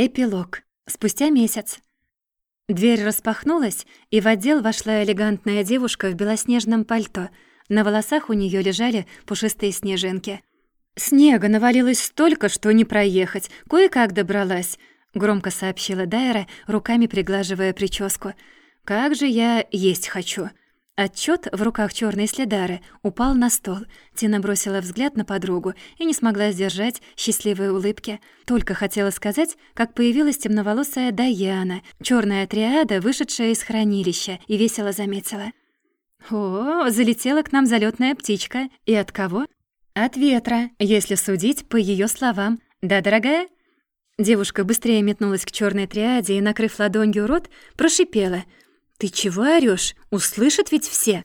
Эпилог. Спустя месяц. Дверь распахнулась, и в отдел вошла элегантная девушка в белоснежном пальто. На волосах у нее лежали пушистые снежинки. «Снега навалилось столько, что не проехать. Кое-как добралась», — громко сообщила Дайра, руками приглаживая прическу. «Как же я есть хочу». Отчет в руках черной следары упал на стол. Тина бросила взгляд на подругу и не смогла сдержать счастливой улыбки. Только хотела сказать, как появилась темноволосая Даяна, черная триада, вышедшая из хранилища, и весело заметила. «О, залетела к нам залетная птичка. И от кого?» «От ветра, если судить по ее словам. Да, дорогая?» Девушка быстрее метнулась к черной триаде и, накрыв ладонью рот, прошипела — «Ты чего орёшь? Услышат ведь все!»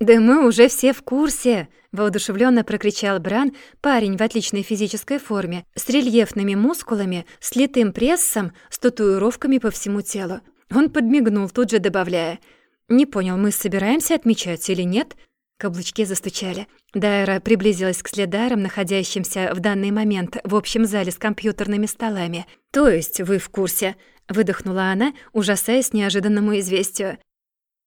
«Да мы уже все в курсе!» — воодушевленно прокричал Бран, парень в отличной физической форме, с рельефными мускулами, с литым прессом, с татуировками по всему телу. Он подмигнул, тут же добавляя. «Не понял, мы собираемся отмечать или нет?» Каблучки застучали. Дайра приблизилась к следарам, находящимся в данный момент в общем зале с компьютерными столами. «То есть вы в курсе?» Выдохнула она, ужасаясь неожиданному известию.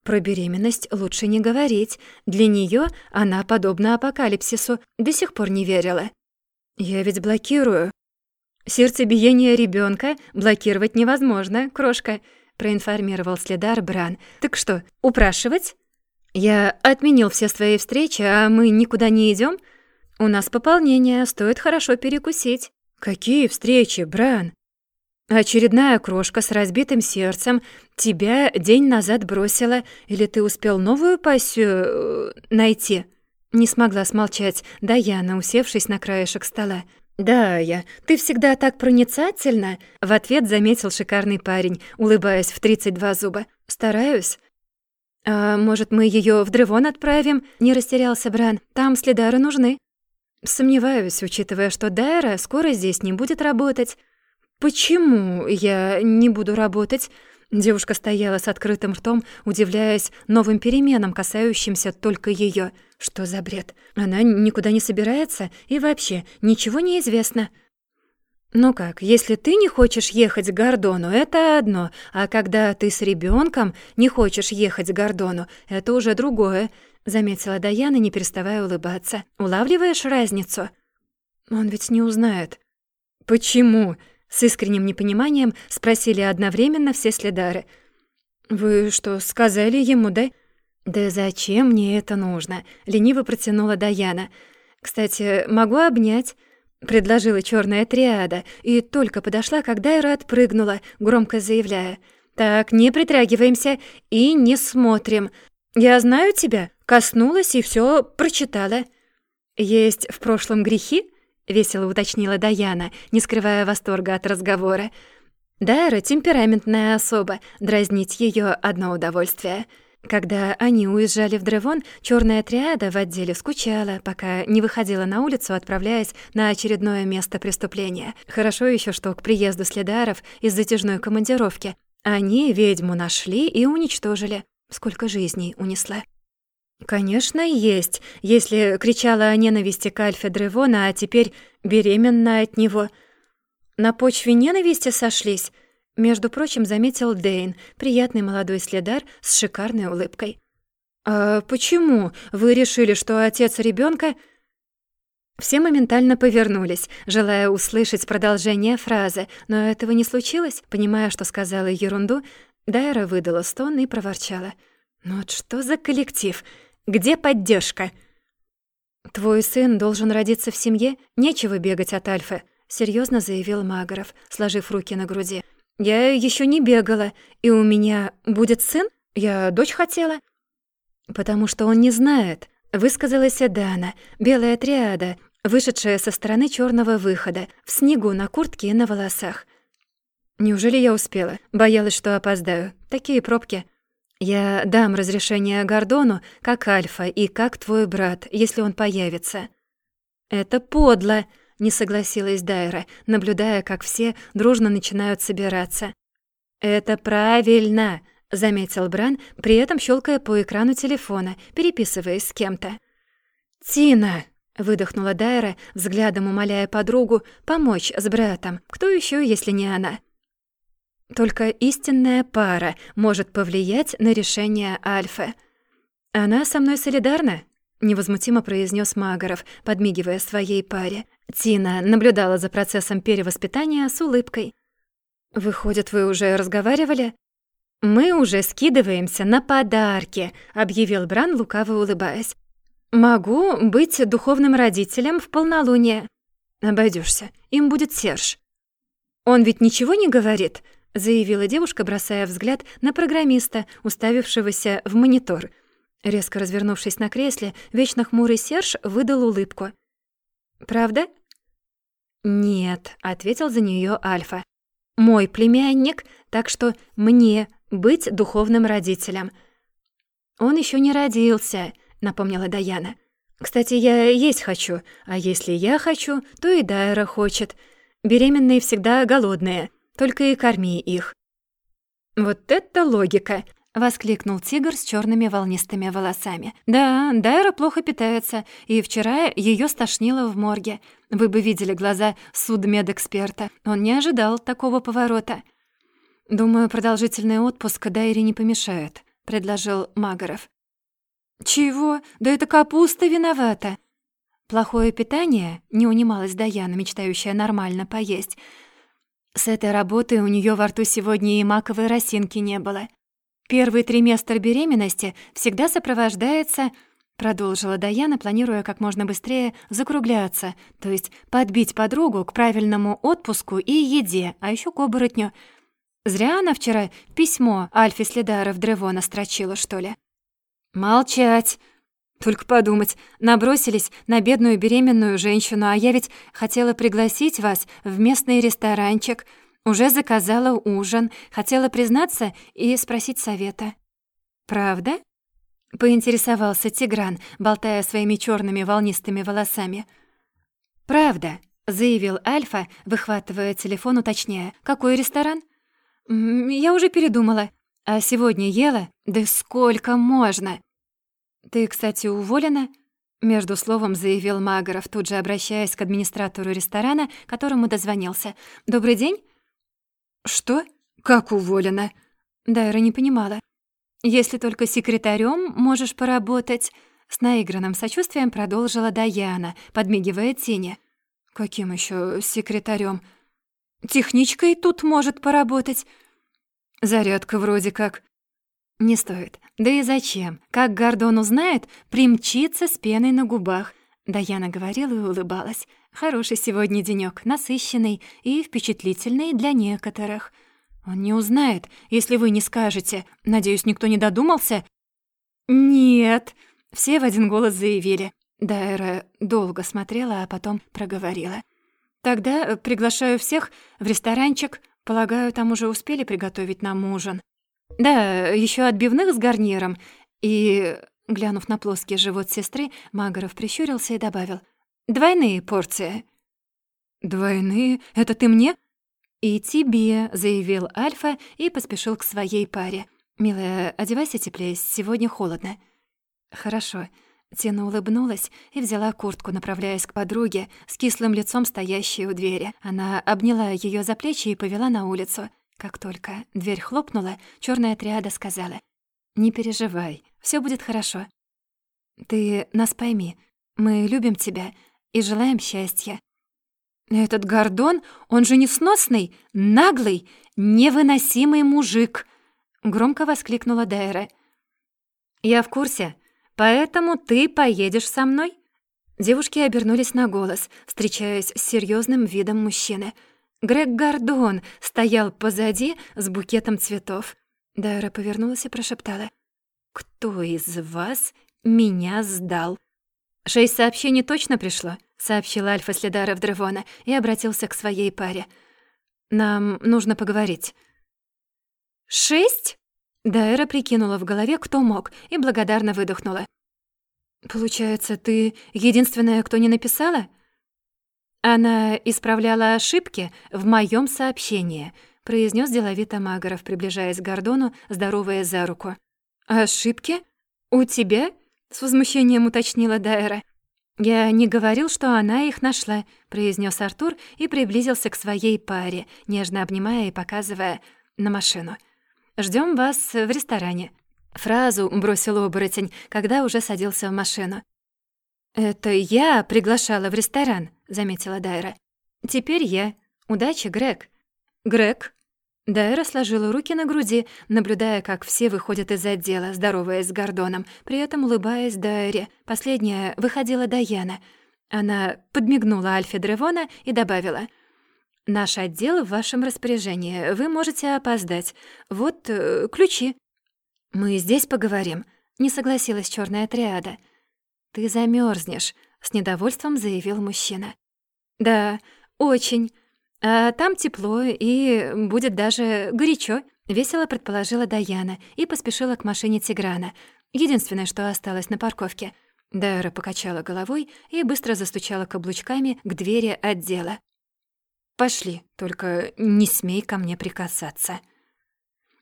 Про беременность лучше не говорить. Для нее она, подобна апокалипсису, до сих пор не верила. Я ведь блокирую. Сердцебиение ребенка блокировать невозможно, крошка, проинформировал следар Бран. Так что, упрашивать? Я отменил все свои встречи, а мы никуда не идем. У нас пополнение, стоит хорошо перекусить. Какие встречи, Бран? Очередная крошка с разбитым сердцем тебя день назад бросила, или ты успел новую пассию э, найти?» Не смогла смолчать Даяна, усевшись на краешек стола. «Да, я. Ты всегда так проницательна!» В ответ заметил шикарный парень, улыбаясь в 32 зуба. «Стараюсь». «А может, мы ее в Древон отправим?» Не растерялся Бран. «Там следары нужны». «Сомневаюсь, учитывая, что Дайра скоро здесь не будет работать». «Почему я не буду работать?» Девушка стояла с открытым ртом, удивляясь новым переменам, касающимся только её. Что за бред? Она никуда не собирается и вообще ничего не известно. «Ну как, если ты не хочешь ехать к Гордону, это одно, а когда ты с ребёнком не хочешь ехать к Гордону, это уже другое», — заметила Даяна, не переставая улыбаться. «Улавливаешь разницу?» «Он ведь не узнает». «Почему?» С искренним непониманием спросили одновременно все следары. «Вы что, сказали ему, да?» «Да зачем мне это нужно?» — лениво протянула Даяна. «Кстати, могу обнять?» — предложила черная триада, и только подошла, когда Эра отпрыгнула, громко заявляя. «Так, не притрагиваемся и не смотрим. Я знаю тебя, коснулась и все прочитала». «Есть в прошлом грехи?» — весело уточнила Даяна, не скрывая восторга от разговора. Дайра — темпераментная особа, дразнить ее одно удовольствие. Когда они уезжали в Древон, черная триада в отделе скучала, пока не выходила на улицу, отправляясь на очередное место преступления. Хорошо еще, что к приезду следаров из затяжной командировки они ведьму нашли и уничтожили. Сколько жизней унесла. «Конечно, есть, если кричала о ненависти к Альфе Древона, а теперь беременна от него. На почве ненависти сошлись?» Между прочим, заметил Дейн, приятный молодой следар с шикарной улыбкой. «А почему вы решили, что отец ребенка? Все моментально повернулись, желая услышать продолжение фразы, но этого не случилось. Понимая, что сказала ерунду, Дайра выдала стон и проворчала. «Ну вот что за коллектив? Где поддержка? «Твой сын должен родиться в семье, нечего бегать от Альфы», — серьезно заявил Магоров, сложив руки на груди. «Я еще не бегала, и у меня будет сын? Я дочь хотела». «Потому что он не знает», — высказалась Дана, белая триада, вышедшая со стороны черного выхода, в снегу на куртке и на волосах. «Неужели я успела? Боялась, что опоздаю. Такие пробки». Я дам разрешение Гордону как Альфа и как твой брат, если он появится». «Это подло», — не согласилась Дайра, наблюдая, как все дружно начинают собираться. «Это правильно», — заметил Бран, при этом щелкая по экрану телефона, переписываясь с кем-то. «Тина!» — Выдохнула Дайра, взглядом умоляя подругу помочь с братом. Кто еще, если не она? Только истинная пара может повлиять на решение Альфы. Она со мной солидарна? невозмутимо произнес Магаров, подмигивая своей паре. Тина наблюдала за процессом перевоспитания с улыбкой. Выходит, вы уже разговаривали? Мы уже скидываемся на подарки, объявил Бран, лукаво улыбаясь. Могу быть духовным родителем в полнолуние. Обойдешься. Им будет Серж. Он ведь ничего не говорит, заявила девушка, бросая взгляд на программиста, уставившегося в монитор. Резко развернувшись на кресле, вечно хмурый Серж выдал улыбку. «Правда?» «Нет», — ответил за нее Альфа. «Мой племянник, так что мне быть духовным родителем». «Он еще не родился», — напомнила Даяна. «Кстати, я есть хочу, а если я хочу, то и Дайра хочет. Беременные всегда голодные, только и корми их». «Вот это логика!» — воскликнул тигр с черными волнистыми волосами. «Да, Дайра плохо питается, и вчера ее стошнило в морге. Вы бы видели глаза судмедэксперта. Он не ожидал такого поворота». «Думаю, продолжительный отпуск Дайре не помешает», — предложил Магаров. «Чего? Да это капуста виновата!» Плохое питание, не унималась Даяна, мечтающая нормально поесть. С этой работы у нее во рту сегодня и маковой росинки не было. Первый триместр беременности всегда сопровождается, продолжила Даяна, планируя как можно быстрее закругляться, то есть подбить подругу к правильному отпуску и еде, а еще к оборотню. Зря она вчера письмо Альфе Следаров Древона строчила, что ли. «Молчать!» Только подумать, набросились на бедную беременную женщину, а я ведь хотела пригласить вас в местный ресторанчик, уже заказала ужин, хотела признаться и спросить совета. «Правда?» — поинтересовался Тигран, болтая своими черными волнистыми волосами. «Правда», — заявил Альфа, выхватывая телефон, уточняя. «Какой ресторан?» «Я уже передумала. А сегодня ела? Да сколько можно?» «Ты, кстати, уволена?» Между словом заявил Магаров, тут же обращаясь к администратору ресторана, которому дозвонился. «Добрый день?» «Что? Как уволена?» Дайра не понимала. «Если только секретарем можешь поработать», — с наигранным сочувствием продолжила Даяна, подмигивая тени. «Каким еще секретарем? Техничкой тут может поработать». «Зарядка вроде как», не стоит. Да и зачем? Как Гордон узнает, примчится с пеной на губах. Даяна говорила и улыбалась. Хороший сегодня денёк, насыщенный и впечатлительный для некоторых. Он не узнает, если вы не скажете. Надеюсь, никто не додумался? Нет, все в один голос заявили. Дайра долго смотрела, а потом проговорила. Тогда приглашаю всех в ресторанчик. Полагаю, там уже успели приготовить нам ужин. «Да, еще отбивных с гарниром». И, глянув на плоский живот сестры, Магаров прищурился и добавил. «Двойные порции». «Двойные? Это ты мне?» «И тебе», — заявил Альфа и поспешил к своей паре. «Милая, одевайся теплее, сегодня холодно». «Хорошо». Тина улыбнулась и взяла куртку, направляясь к подруге, с кислым лицом стоящей у двери. Она обняла ее за плечи и повела на улицу. Как только дверь хлопнула, черная триада сказала, «Не переживай, все будет хорошо. Ты нас пойми, мы любим тебя и желаем счастья». «Этот Гордон, он же несносный, наглый, невыносимый мужик!» — громко воскликнула Дайра. «Я в курсе, поэтому ты поедешь со мной?» Девушки обернулись на голос, встречаясь с серьезным видом мужчины — Грег Гордон стоял позади с букетом цветов. Дайра повернулась и прошептала. «Кто из вас меня сдал?» «Шесть сообщений точно пришло», — сообщил Альфа Следаров Древона и обратился к своей паре. «Нам нужно поговорить». «Шесть?» Дайра прикинула в голове, кто мог, и благодарно выдохнула. «Получается, ты единственная, кто не написала?» «Она исправляла ошибки в моем сообщении», — произнес деловито Магаров, приближаясь к Гордону, здоровая за руку. «Ошибки? У тебя?» — с возмущением уточнила Дайра. «Я не говорил, что она их нашла», — произнес Артур и приблизился к своей паре, нежно обнимая и показывая на машину. Ждем вас в ресторане». Фразу бросил оборотень, когда уже садился в машину. «Это я приглашала в ресторан», — заметила Дайра. «Теперь я. Удачи, Грег». «Грег?» Дайра сложила руки на груди, наблюдая, как все выходят из отдела, здороваясь с Гордоном, при этом улыбаясь Дайре. Последняя выходила Даяна. Она подмигнула Альфе Древона и добавила. «Наш отдел в вашем распоряжении. Вы можете опоздать. Вот э, ключи». «Мы здесь поговорим», — не согласилась черная триада. «Ты замерзнешь, с недовольством заявил мужчина. «Да, очень». А там тепло и будет даже горячо, весело предположила Даяна и поспешила к машине Тиграна, единственное, что осталось на парковке. Дайра покачала головой и быстро застучала каблучками к двери отдела. «Пошли, только не смей ко мне прикасаться».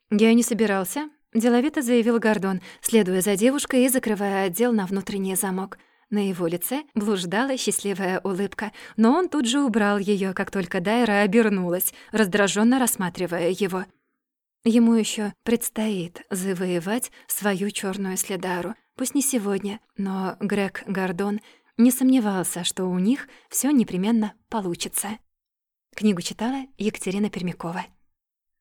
«Я не собирался», — деловито заявил Гордон, следуя за девушкой и закрывая отдел на внутренний замок — на его лице блуждала счастливая улыбка, но он тут же убрал ее, как только Дайра обернулась, раздраженно рассматривая его. Ему еще предстоит завоевать свою черную следару. Пусть не сегодня, но Грег Гордон не сомневался, что у них все непременно получится. Книгу читала Екатерина Пермякова.